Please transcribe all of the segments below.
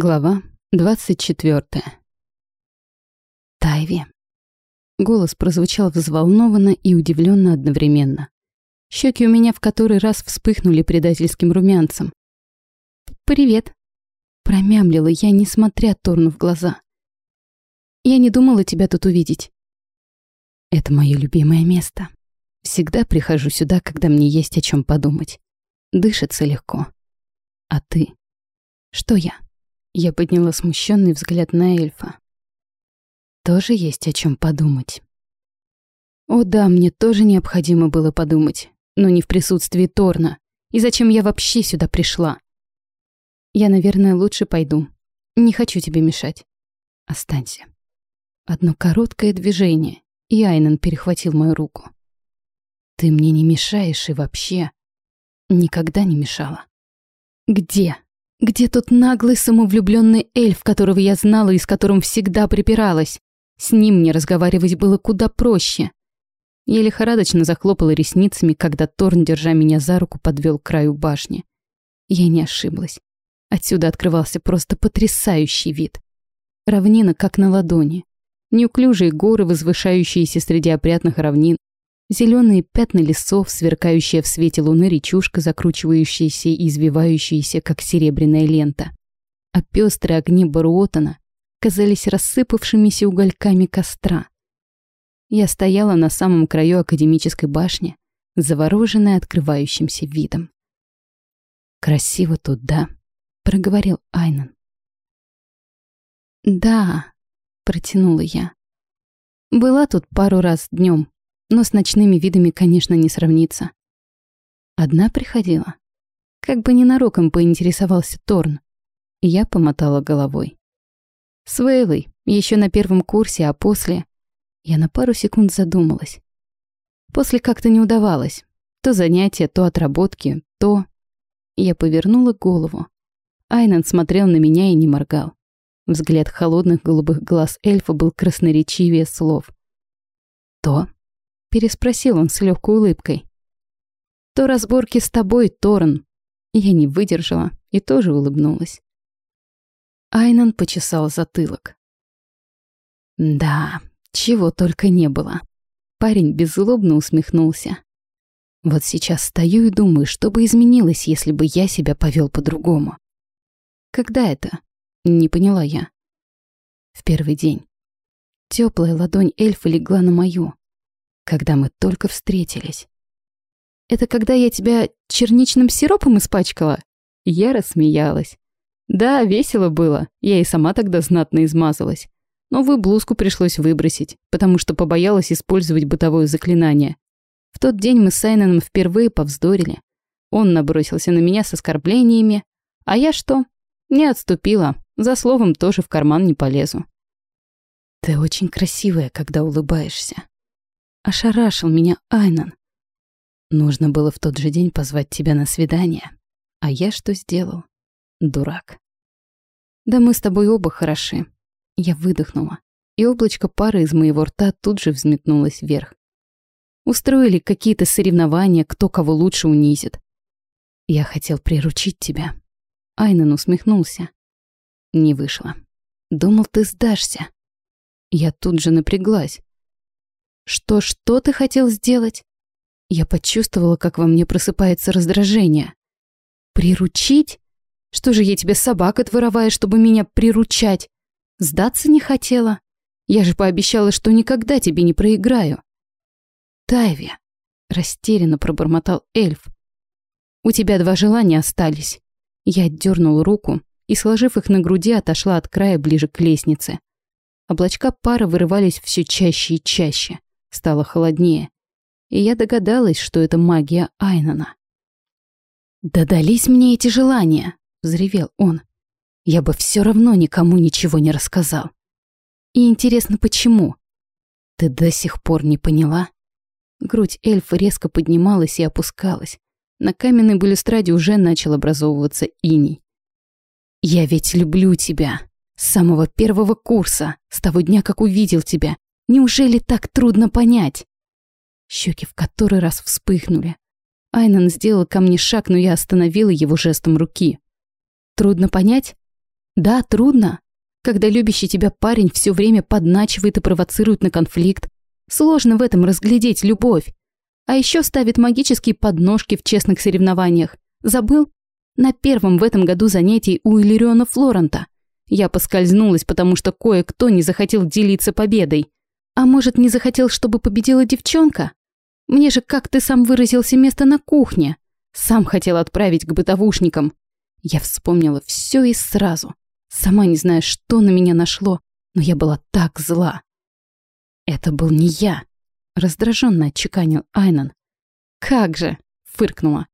Глава 24. Тайви. Голос прозвучал взволнованно и удивленно одновременно. Щеки у меня в который раз вспыхнули предательским румянцем. «Привет», — промямлила я, несмотря Торну в глаза. «Я не думала тебя тут увидеть». «Это мое любимое место. Всегда прихожу сюда, когда мне есть о чем подумать. Дышится легко. А ты? Что я?» Я подняла смущенный взгляд на эльфа. Тоже есть о чем подумать. О да, мне тоже необходимо было подумать, но не в присутствии Торна. И зачем я вообще сюда пришла? Я, наверное, лучше пойду. Не хочу тебе мешать. Останься. Одно короткое движение, и Айнен перехватил мою руку. Ты мне не мешаешь и вообще никогда не мешала. Где? Где тот наглый самовлюбленный эльф, которого я знала и с которым всегда припиралась? С ним мне разговаривать было куда проще. Я лихорадочно захлопала ресницами, когда Торн, держа меня за руку, подвел к краю башни. Я не ошиблась. Отсюда открывался просто потрясающий вид. Равнина как на ладони. Неуклюжие горы, возвышающиеся среди опрятных равнин, Зеленые пятна лесов, сверкающая в свете луны речушка, закручивающаяся и извивающаяся, как серебряная лента. А пестрые огни Баруотана казались рассыпавшимися угольками костра. Я стояла на самом краю академической башни, завороженная открывающимся видом. «Красиво тут, да?» — проговорил Айнан. «Да», — протянула я. «Была тут пару раз днем, но с ночными видами, конечно, не сравнится. Одна приходила. Как бы ненароком поинтересовался Торн. Я помотала головой. С Вейлой, еще на первом курсе, а после... Я на пару секунд задумалась. После как-то не удавалось. То занятия, то отработки, то... Я повернула голову. Айнан смотрел на меня и не моргал. Взгляд холодных голубых глаз эльфа был красноречивее слов. То Переспросил он с легкой улыбкой. «То разборки с тобой, Торн». Я не выдержала и тоже улыбнулась. Айнан почесал затылок. «Да, чего только не было». Парень беззлобно усмехнулся. «Вот сейчас стою и думаю, что бы изменилось, если бы я себя повел по-другому». «Когда это?» — не поняла я. «В первый день». Теплая ладонь эльфа легла на мою, когда мы только встретились. Это когда я тебя черничным сиропом испачкала? Я рассмеялась. Да, весело было, я и сама тогда знатно измазалась. Новую блузку пришлось выбросить, потому что побоялась использовать бытовое заклинание. В тот день мы с Сайноном впервые повздорили. Он набросился на меня с оскорблениями, а я что? Не отступила, за словом тоже в карман не полезу. «Ты очень красивая, когда улыбаешься», Ошарашил меня Айнан. Нужно было в тот же день позвать тебя на свидание. А я что сделал? Дурак. Да мы с тобой оба хороши. Я выдохнула, и облачко пары из моего рта тут же взметнулось вверх. Устроили какие-то соревнования, кто кого лучше унизит. Я хотел приручить тебя. Айнан усмехнулся. Не вышло. Думал, ты сдашься. Я тут же напряглась. «Что, что ты хотел сделать?» Я почувствовала, как во мне просыпается раздражение. «Приручить? Что же я тебе собака творовая, чтобы меня приручать? Сдаться не хотела? Я же пообещала, что никогда тебе не проиграю». «Тайви», — растерянно пробормотал эльф. «У тебя два желания остались». Я отдернул руку и, сложив их на груди, отошла от края ближе к лестнице. Облачка пара вырывались все чаще и чаще. Стало холоднее, и я догадалась, что это магия Айнана. «Да дались мне эти желания!» — взревел он. «Я бы все равно никому ничего не рассказал. И интересно, почему? Ты до сих пор не поняла?» Грудь эльфа резко поднималась и опускалась. На каменной балюстраде уже начал образовываться иней. «Я ведь люблю тебя. С самого первого курса, с того дня, как увидел тебя. Неужели так трудно понять? Щеки в который раз вспыхнули. Айнан сделал ко мне шаг, но я остановила его жестом руки. Трудно понять? Да, трудно. Когда любящий тебя парень все время подначивает и провоцирует на конфликт, сложно в этом разглядеть любовь. А еще ставит магические подножки в честных соревнованиях. Забыл? На первом в этом году занятии у Иллириона Флорента. Я поскользнулась, потому что кое-кто не захотел делиться победой. А может, не захотел, чтобы победила девчонка? Мне же, как ты сам выразился, место на кухне. Сам хотел отправить к бытовушникам. Я вспомнила все и сразу. Сама не зная, что на меня нашло, но я была так зла. Это был не я, раздраженно отчеканил Айнан. Как же, фыркнула.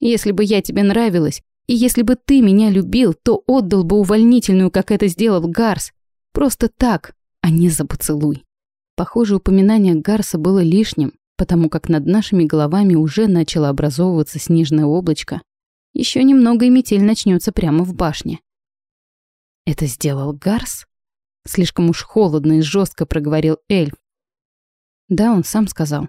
Если бы я тебе нравилась, и если бы ты меня любил, то отдал бы увольнительную, как это сделал Гарс. Просто так, а не за поцелуй. Похоже, упоминание Гарса было лишним, потому как над нашими головами уже начало образовываться снежное облачко. Еще немного и метель начнется прямо в башне. Это сделал Гарс? Слишком уж холодно и жестко проговорил эльф. Да, он сам сказал.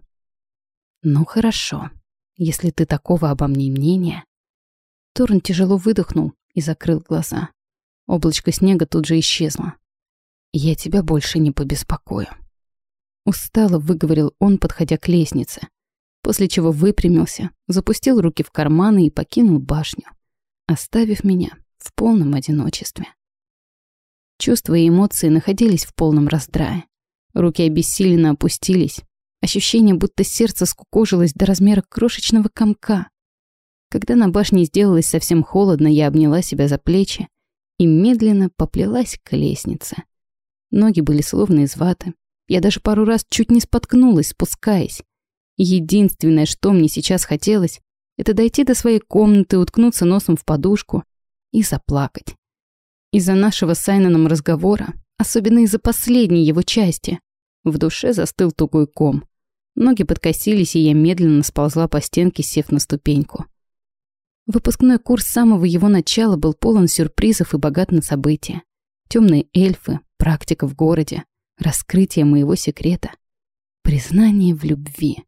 Ну хорошо, если ты такого обо мне мнения. Торн тяжело выдохнул и закрыл глаза. Облачко снега тут же исчезло. Я тебя больше не побеспокою. Устало выговорил он, подходя к лестнице, после чего выпрямился, запустил руки в карманы и покинул башню, оставив меня в полном одиночестве. Чувства и эмоции находились в полном раздрае. Руки обессиленно опустились. Ощущение, будто сердце скукожилось до размера крошечного комка. Когда на башне сделалось совсем холодно, я обняла себя за плечи и медленно поплелась к лестнице. Ноги были словно из ваты, я даже пару раз чуть не споткнулась, спускаясь. Единственное, что мне сейчас хотелось, это дойти до своей комнаты, уткнуться носом в подушку и заплакать. Из-за нашего с Айноном разговора, особенно из-за последней его части, в душе застыл тугой ком. Ноги подкосились, и я медленно сползла по стенке, сев на ступеньку. Выпускной курс с самого его начала был полон сюрпризов и богат на события. Темные эльфы, практика в городе, Раскрытие моего секрета. Признание в любви.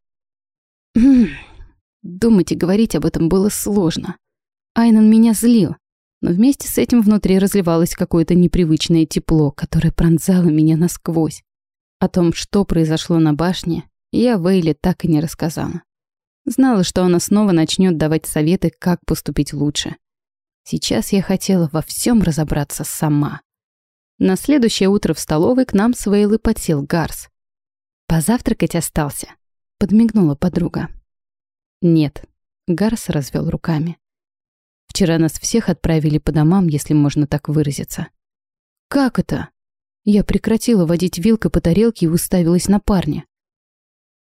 Думать и говорить об этом было сложно. Айнан меня злил, но вместе с этим внутри разливалось какое-то непривычное тепло, которое пронзало меня насквозь. О том, что произошло на башне, я Вейле так и не рассказала. Знала, что она снова начнет давать советы, как поступить лучше. Сейчас я хотела во всем разобраться сама. На следующее утро в столовой к нам с Вейлой подсел Гарс. «Позавтракать остался», — подмигнула подруга. «Нет», — Гарс развел руками. «Вчера нас всех отправили по домам, если можно так выразиться». «Как это?» Я прекратила водить вилкой по тарелке и уставилась на парня.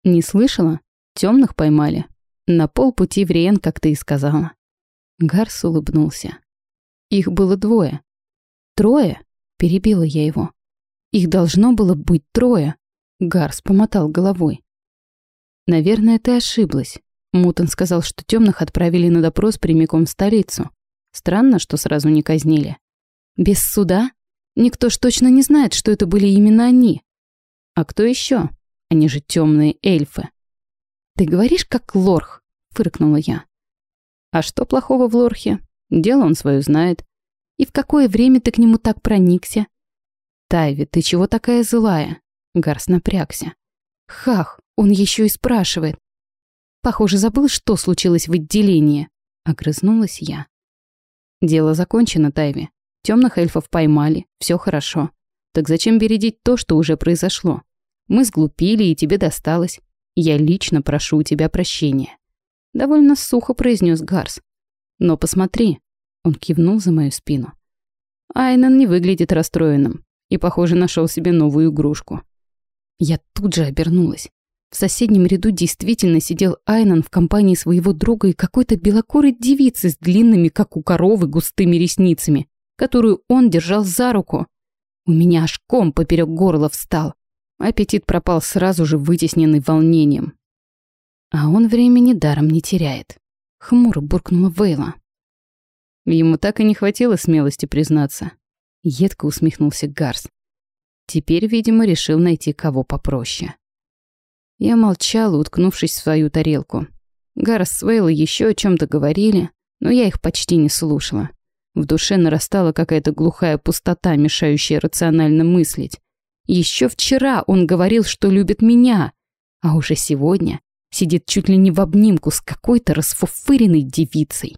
«Не слышала? Темных поймали. На полпути в Риен, как ты и сказала». Гарс улыбнулся. «Их было двое. Трое?» Перебила я его. Их должно было быть трое. Гарс помотал головой. Наверное, ты ошиблась. Мутон сказал, что темных отправили на допрос прямиком в столицу. Странно, что сразу не казнили. Без суда? Никто ж точно не знает, что это были именно они. А кто еще? Они же темные эльфы. Ты говоришь, как лорх, фыркнула я. А что плохого в лорхе? Дело он свое знает. И в какое время ты к нему так проникся? Тайви, ты чего такая злая? Гарс напрягся. Хах, он еще и спрашивает. Похоже, забыл, что случилось в отделении. Огрызнулась я. Дело закончено, Тайви. Темных эльфов поймали, все хорошо. Так зачем бередить то, что уже произошло? Мы сглупили, и тебе досталось. Я лично прошу у тебя прощения. Довольно сухо произнес Гарс. Но посмотри, он кивнул за мою спину. Айнан не выглядит расстроенным и, похоже, нашел себе новую игрушку. Я тут же обернулась. В соседнем ряду действительно сидел Айнан в компании своего друга и какой-то белокурой девицы с длинными, как у коровы, густыми ресницами, которую он держал за руку. У меня аж ком поперек горла встал. Аппетит пропал сразу же, вытесненный волнением. А он времени даром не теряет. Хмуро буркнула Вейла. Ему так и не хватило смелости признаться. Едко усмехнулся Гарс. Теперь, видимо, решил найти кого попроще. Я молчала, уткнувшись в свою тарелку. Гарс с Вейлой еще о чем то говорили, но я их почти не слушала. В душе нарастала какая-то глухая пустота, мешающая рационально мыслить. Еще вчера он говорил, что любит меня, а уже сегодня сидит чуть ли не в обнимку с какой-то расфуфыренной девицей.